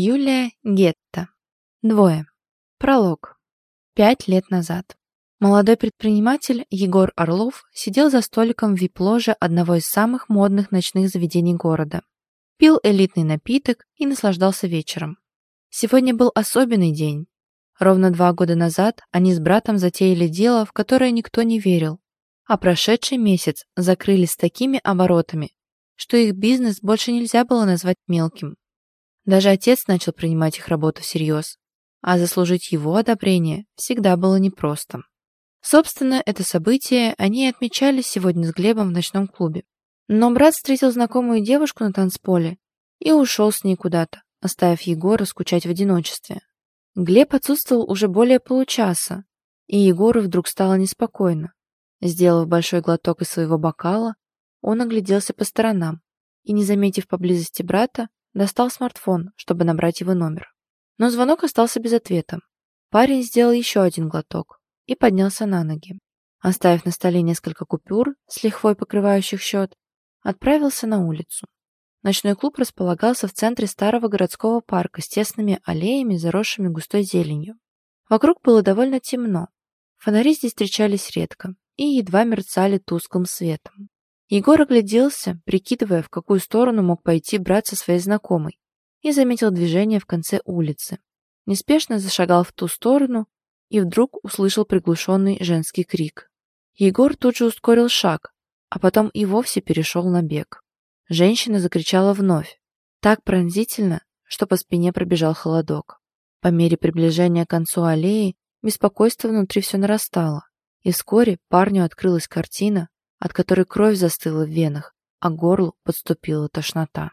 Юлия Гетта. Двое. Пролог. Пять лет назад. Молодой предприниматель Егор Орлов сидел за столиком в вип-ложе одного из самых модных ночных заведений города. Пил элитный напиток и наслаждался вечером. Сегодня был особенный день. Ровно два года назад они с братом затеяли дело, в которое никто не верил, а прошедший месяц закрыли с такими оборотами, что их бизнес больше нельзя было назвать мелким. Даже отец начал принимать их работу всерьез, а заслужить его одобрение всегда было непросто. Собственно, это событие они отмечали сегодня с Глебом в ночном клубе. Но брат встретил знакомую девушку на танцполе и ушел с ней куда-то, оставив Егора скучать в одиночестве. Глеб отсутствовал уже более получаса, и Егору вдруг стало неспокойно. Сделав большой глоток из своего бокала, он огляделся по сторонам и, не заметив поблизости брата, Достал смартфон, чтобы набрать его номер. Но звонок остался без ответа. Парень сделал еще один глоток и поднялся на ноги. Оставив на столе несколько купюр, с лихвой покрывающих счет, отправился на улицу. Ночной клуб располагался в центре старого городского парка с тесными аллеями, заросшими густой зеленью. Вокруг было довольно темно. Фонари здесь встречались редко и едва мерцали тусклым светом. Егор огляделся, прикидывая, в какую сторону мог пойти брат со своей знакомой, и заметил движение в конце улицы. Неспешно зашагал в ту сторону и вдруг услышал приглушенный женский крик. Егор тут же ускорил шаг, а потом и вовсе перешел на бег. Женщина закричала вновь, так пронзительно, что по спине пробежал холодок. По мере приближения к концу аллеи беспокойство внутри все нарастало, и вскоре парню открылась картина, от которой кровь застыла в венах, а горлу подступила тошнота.